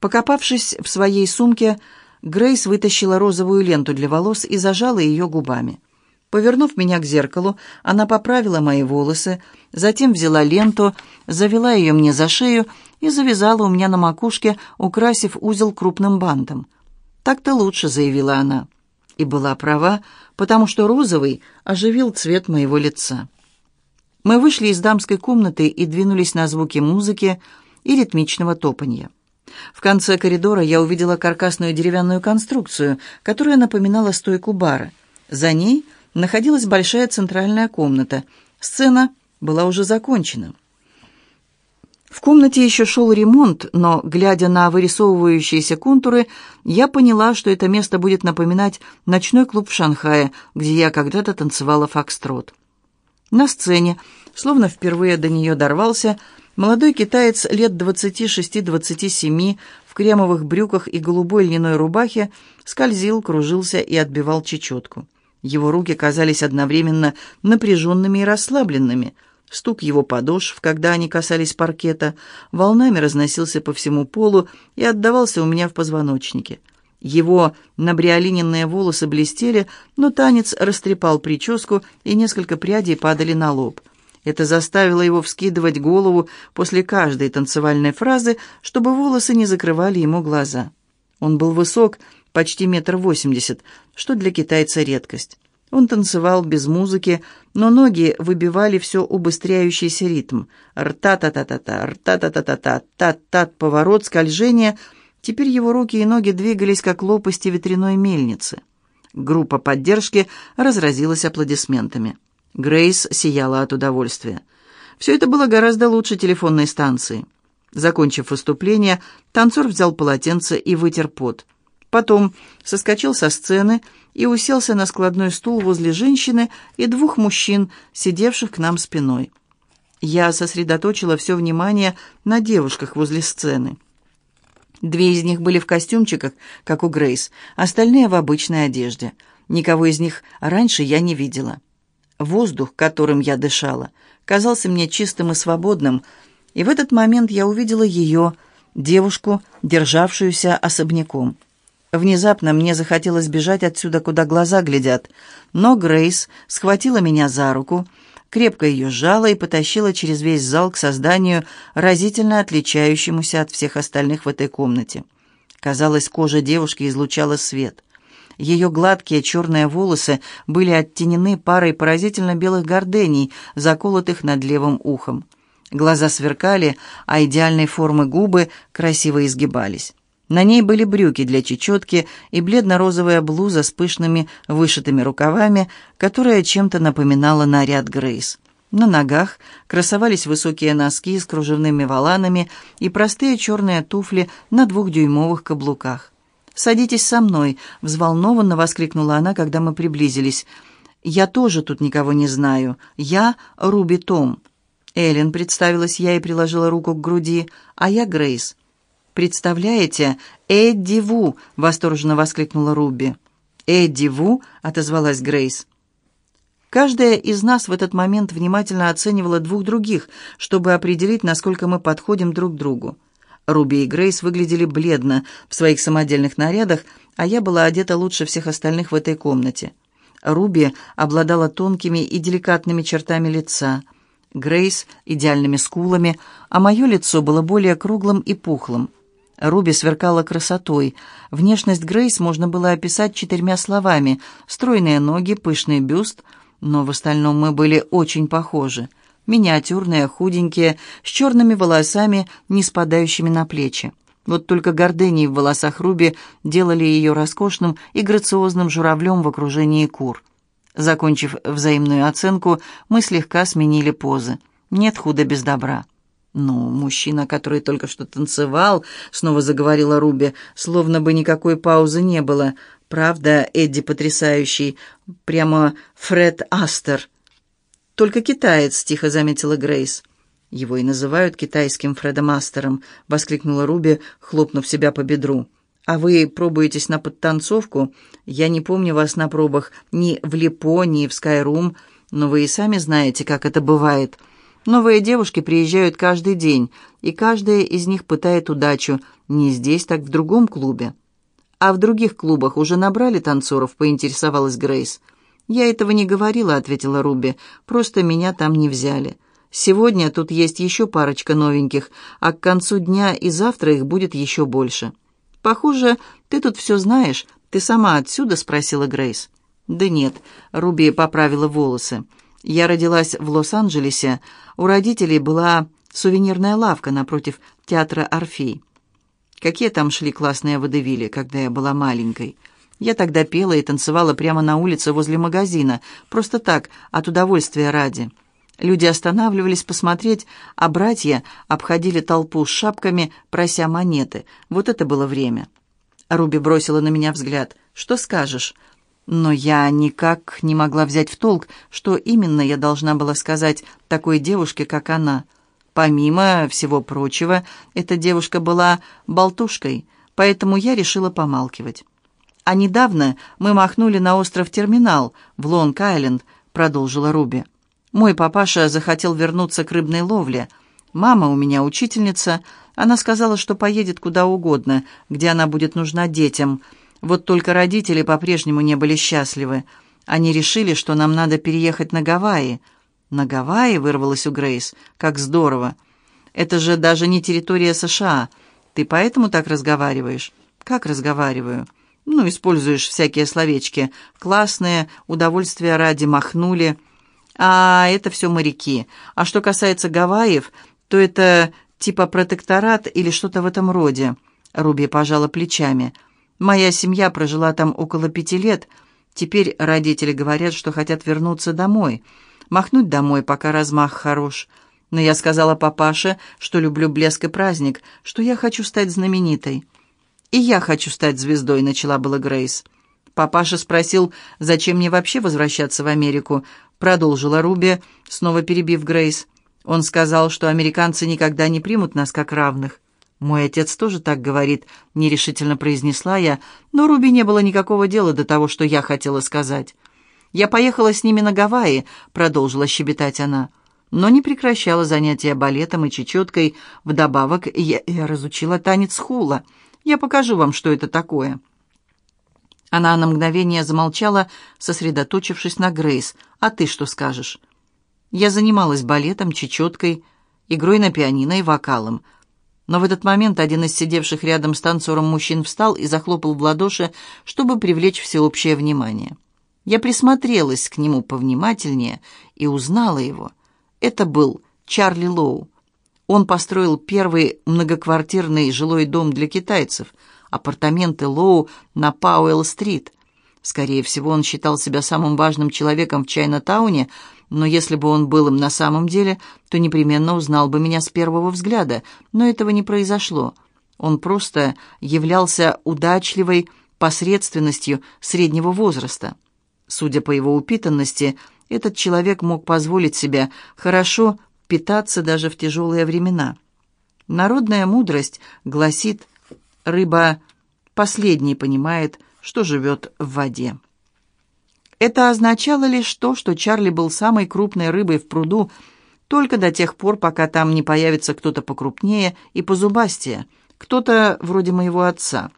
Покопавшись в своей сумке, Грейс вытащила розовую ленту для волос и зажала ее губами. Повернув меня к зеркалу, она поправила мои волосы, затем взяла ленту, завела ее мне за шею и завязала у меня на макушке, украсив узел крупным бантом. «Так-то лучше», — заявила она. И была права, потому что розовый оживил цвет моего лица. Мы вышли из дамской комнаты и двинулись на звуки музыки и ритмичного топанья. В конце коридора я увидела каркасную деревянную конструкцию, которая напоминала стойку бара. За ней находилась большая центральная комната. Сцена была уже закончена. В комнате еще шел ремонт, но, глядя на вырисовывающиеся контуры, я поняла, что это место будет напоминать ночной клуб в Шанхае, где я когда-то танцевала фокстрот. На сцене, словно впервые до нее дорвался, молодой китаец лет 26-27 в кремовых брюках и голубой льняной рубахе скользил, кружился и отбивал чечетку. Его руки казались одновременно напряженными и расслабленными. Стук его подошв, когда они касались паркета, волнами разносился по всему полу и отдавался у меня в позвоночнике. Его набриолиненные волосы блестели, но танец растрепал прическу, и несколько прядей падали на лоб. Это заставило его вскидывать голову после каждой танцевальной фразы, чтобы волосы не закрывали ему глаза. Он был высок, почти метр восемьдесят, что для китайца редкость. Он танцевал без музыки, но ноги выбивали все убыстряющийся ритм. Рта-та-та-та-та, рта-та-та-та-та, тат-тат, поворот, скольжение. Теперь его руки и ноги двигались, как лопасти ветряной мельницы. Группа поддержки разразилась аплодисментами. Грейс сияла от удовольствия. Все это было гораздо лучше телефонной станции. Закончив выступление, танцор взял полотенце и вытер пот. Потом соскочил со сцены и уселся на складной стул возле женщины и двух мужчин, сидевших к нам спиной. Я сосредоточила все внимание на девушках возле сцены. Две из них были в костюмчиках, как у Грейс, остальные в обычной одежде. Никого из них раньше я не видела. Воздух, которым я дышала, казался мне чистым и свободным, и в этот момент я увидела ее, девушку, державшуюся особняком. Внезапно мне захотелось бежать отсюда, куда глаза глядят, но Грейс схватила меня за руку, крепко ее сжала и потащила через весь зал к созданию, разительно отличающемуся от всех остальных в этой комнате. Казалось, кожа девушки излучала свет. Ее гладкие черные волосы были оттенены парой поразительно белых гордений, заколотых над левым ухом. Глаза сверкали, а идеальной формы губы красиво изгибались. На ней были брюки для чечетки и бледно-розовая блуза с пышными вышитыми рукавами, которая чем-то напоминала наряд Грейс. На ногах красовались высокие носки с кружевными воланами и простые черные туфли на двухдюймовых каблуках. «Садитесь со мной», — взволнованно воскликнула она, когда мы приблизились. «Я тоже тут никого не знаю. Я Руби Том». Эллен представилась я и приложила руку к груди, а я Грейс. «Представляете, Эдди Ву!» — восторженно воскликнула Руби. «Эдди Ву!» — отозвалась Грейс. Каждая из нас в этот момент внимательно оценивала двух других, чтобы определить, насколько мы подходим друг другу. Руби и Грейс выглядели бледно в своих самодельных нарядах, а я была одета лучше всех остальных в этой комнате. Руби обладала тонкими и деликатными чертами лица, Грейс — идеальными скулами, а мое лицо было более круглым и пухлым. Руби сверкала красотой. Внешность Грейс можно было описать четырьмя словами. Стройные ноги, пышный бюст, но в остальном мы были очень похожи. Миниатюрные, худенькие, с черными волосами, не спадающими на плечи. Вот только гордыни в волосах Руби делали ее роскошным и грациозным журавлем в окружении кур. Закончив взаимную оценку, мы слегка сменили позы. Нет худа без добра. «Ну, мужчина, который только что танцевал», — снова заговорила Руби, словно бы никакой паузы не было. «Правда, Эдди потрясающий. Прямо Фред Астер». «Только китаец», — тихо заметила Грейс. «Его и называют китайским Фредом Астером», — воскликнула Руби, хлопнув себя по бедру. «А вы пробуетесь на подтанцовку? Я не помню вас на пробах ни в Липо, ни в Скайрум, но вы и сами знаете, как это бывает». Новые девушки приезжают каждый день, и каждая из них пытает удачу, Не здесь, так в другом клубе. А в других клубах уже набрали танцоров, поинтересовалась Грейс. «Я этого не говорила», — ответила Руби. «Просто меня там не взяли. Сегодня тут есть еще парочка новеньких, а к концу дня и завтра их будет еще больше». «Похоже, ты тут все знаешь. Ты сама отсюда?» — спросила Грейс. «Да нет», — Руби поправила волосы. «Я родилась в Лос-Анджелесе. У родителей была сувенирная лавка напротив театра «Орфей». Какие там шли классные водевили, когда я была маленькой. Я тогда пела и танцевала прямо на улице возле магазина, просто так, от удовольствия ради. Люди останавливались посмотреть, а братья обходили толпу с шапками, прося монеты. Вот это было время. Руби бросила на меня взгляд. «Что скажешь?» Но я никак не могла взять в толк, что именно я должна была сказать такой девушке, как она. Помимо всего прочего, эта девушка была болтушкой, поэтому я решила помалкивать. «А недавно мы махнули на остров Терминал в Лонг-Айленд», — продолжила Руби. «Мой папаша захотел вернуться к рыбной ловле. Мама у меня учительница. Она сказала, что поедет куда угодно, где она будет нужна детям. Вот только родители по-прежнему не были счастливы. Они решили, что нам надо переехать на Гавайи». «На Гавайи?» — вырвалось у Грейс. «Как здорово! Это же даже не территория США. Ты поэтому так разговариваешь?» «Как разговариваю?» Ну, используешь всякие словечки. Классные, удовольствия ради махнули. А это все моряки. А что касается Гавайев, то это типа протекторат или что-то в этом роде. Руби пожала плечами. Моя семья прожила там около пяти лет. Теперь родители говорят, что хотят вернуться домой. Махнуть домой, пока размах хорош. Но я сказала папаше, что люблю блеск и праздник, что я хочу стать знаменитой. «И я хочу стать звездой», — начала была Грейс. Папаша спросил, зачем мне вообще возвращаться в Америку, продолжила Руби, снова перебив Грейс. Он сказал, что американцы никогда не примут нас как равных. «Мой отец тоже так говорит», — нерешительно произнесла я, но Руби не было никакого дела до того, что я хотела сказать. «Я поехала с ними на Гавайи», — продолжила щебетать она, но не прекращала занятия балетом и чечеткой. Вдобавок я, я разучила танец хула — я покажу вам, что это такое». Она на мгновение замолчала, сосредоточившись на Грейс. «А ты что скажешь?» Я занималась балетом, чечеткой, игрой на пианино и вокалом. Но в этот момент один из сидевших рядом с танцором мужчин встал и захлопал в ладоши, чтобы привлечь всеобщее внимание. Я присмотрелась к нему повнимательнее и узнала его. Это был Чарли Лоу. Он построил первый многоквартирный жилой дом для китайцев, апартаменты Лоу на Пауэлл-стрит. Скорее всего, он считал себя самым важным человеком в Чайна-тауне, но если бы он был им на самом деле, то непременно узнал бы меня с первого взгляда, но этого не произошло. Он просто являлся удачливой посредственностью среднего возраста. Судя по его упитанности, этот человек мог позволить себе хорошо питаться даже в тяжелые времена. Народная мудрость гласит, рыба последней понимает, что живет в воде. Это означало лишь то, что Чарли был самой крупной рыбой в пруду только до тех пор, пока там не появится кто-то покрупнее и позубастее, кто-то вроде моего отца.